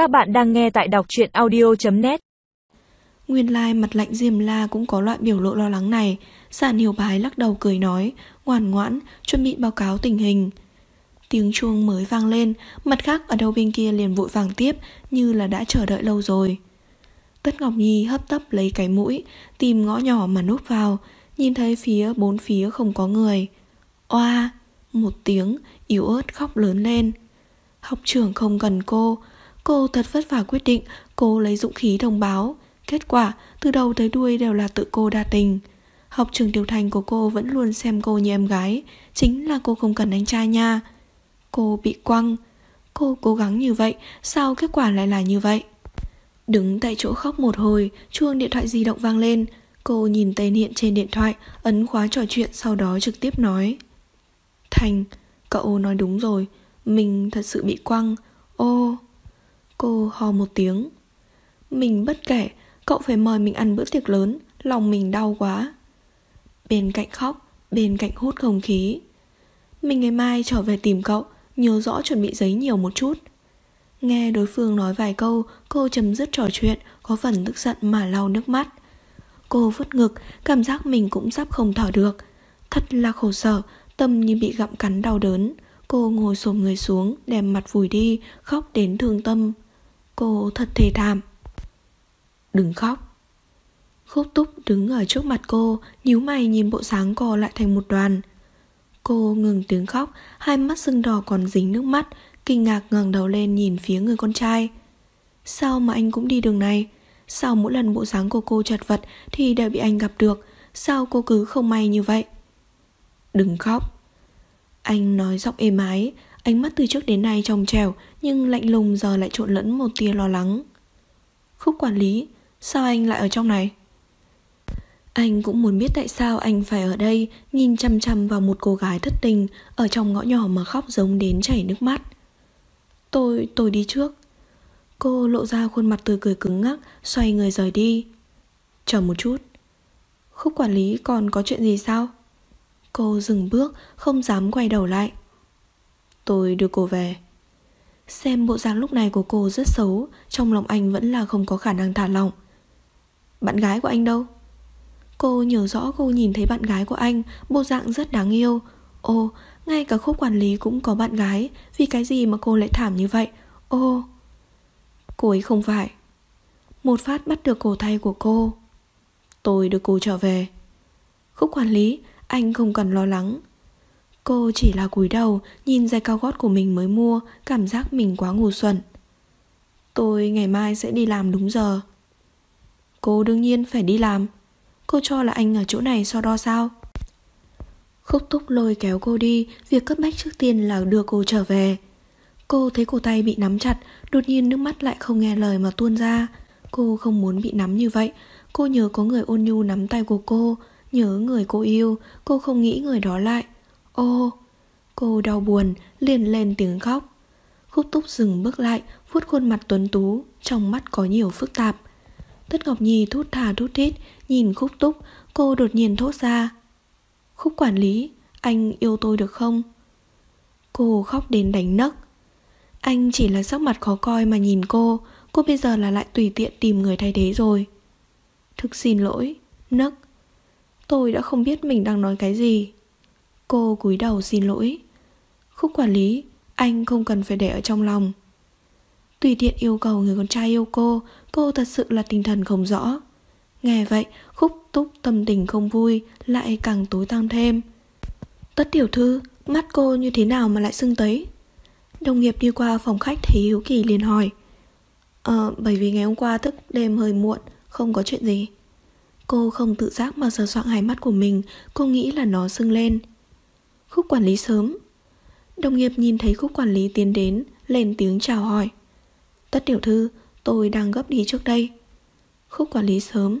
Các bạn đang nghe tại đọc truyện audio.net Nguyên lai mặt lạnh Diêm La cũng có loại biểu lộ lo lắng này Giản hiểu bái lắc đầu cười nói Ngoan ngoãn, chuẩn bị báo cáo tình hình. Tiếng chuông mới vang lên Mặt khác ở đầu bên kia liền vội vàng tiếp Như là đã chờ đợi lâu rồi. Tất Ngọc Nhi hấp tấp lấy cái mũi Tìm ngõ nhỏ mà núp vào Nhìn thấy phía bốn phía không có người. Oa Một tiếng yếu ớt khóc lớn lên. Học trưởng không cần cô Cô thật vất vả quyết định Cô lấy dũng khí thông báo. Kết quả, từ đầu tới đuôi đều là tự cô đa tình. Học trường tiểu thành của cô vẫn luôn xem cô như em gái, Chính là cô không cần anh trai nha. Cô bị quăng. Cô cố gắng như vậy, Sao kết quả lại là như vậy? Đứng tại chỗ khóc một hồi, Chuông điện thoại di động vang lên. Cô nhìn tên hiện trên điện thoại, Ấn khóa trò chuyện sau đó trực tiếp nói, Thành, Cậu nói đúng rồi, Mình thật sự bị quăng. Ô Cô ho một tiếng. Mình bất kể, Cậu phải mời mình ăn bữa tiệc lớn, Lòng mình đau quá. Bên cạnh khóc, Bên cạnh hút không khí. Mình ngày mai trở về tìm cậu, Nhớ rõ chuẩn bị giấy nhiều một chút. Nghe đối phương nói vài câu, Cô chấm dứt trò chuyện, Có phần tức giận mà lau nước mắt. Cô vứt ngực, Cảm giác mình cũng sắp không thở được. Thật là khổ sở, Tâm như bị gặm cắn đau đớn. Cô ngồi xổm người xuống, Đem mặt vùi đi, Khóc đến thương tâm. Cô thật thề thảm. Đừng khóc. Khúc túc đứng ở trước mặt cô nhíu mày nhìn bộ sáng co lại thành một đoàn. Cô ngừng tiếng khóc Hai mắt sưng đỏ còn dính nước mắt Kinh ngạc ngẩng đầu lên nhìn phía người con trai. Sao mà anh cũng đi đường này? Sao mỗi lần bộ dáng của cô chật vật Thì đều bị anh gặp được? Sao cô cứ không may như vậy? Đừng khóc. Anh nói giọng êm ái Ánh mắt từ trước đến nay trong trèo Nhưng lạnh lùng giờ lại trộn lẫn một tia lo lắng. Khúc quản lý Sao anh lại ở trong này? Anh cũng muốn biết tại sao anh phải ở đây Nhìn chăm chăm vào một cô gái thất tình Ở trong ngõ nhỏ mà khóc giống đến chảy nước mắt. Tôi, tôi đi trước. Cô lộ ra khuôn mặt tươi cười cứng ngắc Xoay người rời đi. Chờ một chút. Khúc quản lý còn có chuyện gì sao? Cô dừng bước Không dám quay đầu lại. Tôi đưa cô về. Xem bộ dáng lúc này của cô rất xấu Trong lòng anh vẫn là không có khả năng thả lỏng. Bạn gái của anh đâu? Cô nhớ rõ cô nhìn thấy bạn gái của anh Bộ dạng rất đáng yêu. Ô, ngay cả khúc quản lý cũng có bạn gái Vì cái gì mà cô lại thảm như vậy? Ô. Cô ấy không phải. Một phát bắt được cổ tay của cô. Tôi đưa cô trở về. Khúc quản lý Anh không cần lo lắng. Cô chỉ là cúi đầu, Nhìn giày cao gót của mình mới mua, Cảm giác mình quá ngu xuẩn. Tôi ngày mai sẽ đi làm đúng giờ. Cô đương nhiên phải đi làm. Cô cho là anh ở chỗ này so đo sao? Khúc túc lôi kéo cô đi, Việc cấp bách trước tiên là đưa cô trở về. Cô thấy cổ tay bị nắm chặt, Đột nhiên nước mắt lại không nghe lời mà tuôn ra. Cô không muốn bị nắm như vậy. Cô nhớ có người ôn nhu nắm tay của cô, Nhớ người cô yêu, Cô không nghĩ người đó lại. Ô, Cô đau buồn, liền lên tiếng khóc. Khúc túc dừng bước lại, vuốt khuôn mặt tuấn tú, Trong mắt có nhiều phức tạp. Tất Ngọc Nhi thút thà thút thít, Nhìn khúc túc, Cô đột nhiên thốt ra. Khúc quản lý, Anh yêu tôi được không? Cô khóc đến đánh nấc. Anh chỉ là sắc mặt khó coi mà nhìn cô Cô bây giờ là lại tùy tiện tìm người thay thế rồi. Thực xin lỗi, Nấc. Tôi đã không biết mình đang nói cái gì. Cô cúi đầu xin lỗi. Khúc quản lý, Anh không cần phải để ở trong lòng. Tùy tiện yêu cầu người con trai yêu cô Cô thật sự là tinh thần không rõ. Nghe vậy, Khúc túc tâm tình không vui, Lại càng tối tăm thêm. Tất tiểu thư, Mắt cô như thế nào mà lại sưng tấy? Đồng nghiệp đi qua phòng khách thấy hiếu kỳ liền hỏi. Ờ bởi vì ngày hôm qua thức đêm hơi muộn, Không có chuyện gì. Cô không tự giác mà sờ soạn hai mắt của mình, Cô nghĩ là nó sưng lên. Khúc quản lý sớm. Đồng nghiệp nhìn thấy khúc quản lý tiến đến, Lên tiếng chào hỏi. Tất tiểu thư, tôi đang gấp đi trước đây. Khúc quản lý sớm.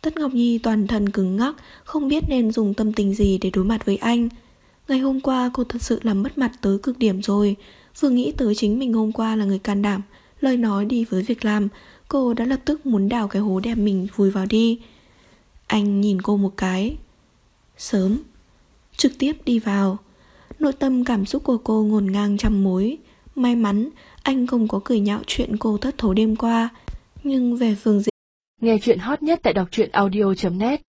Tất Ngọc Nhi toàn thân cứng ngắc, Không biết nên dùng tâm tình gì để đối mặt với anh. Ngày hôm qua cô thật sự là mất mặt tới cực điểm rồi. Vừa nghĩ tới chính mình hôm qua là người can đảm, Lời nói đi với việc làm, Cô đã lập tức muốn đào cái hố đẹp mình vùi vào đi. Anh nhìn cô một cái. Sớm. Trực tiếp đi vào. Nội tâm cảm xúc của cô ngổn ngang trăm mối. May mắn, Anh không có cười nhạo chuyện cô thất thố đêm qua, Nhưng về phương diện Nghe chuyện hot nhất tại đọc truyện audio.net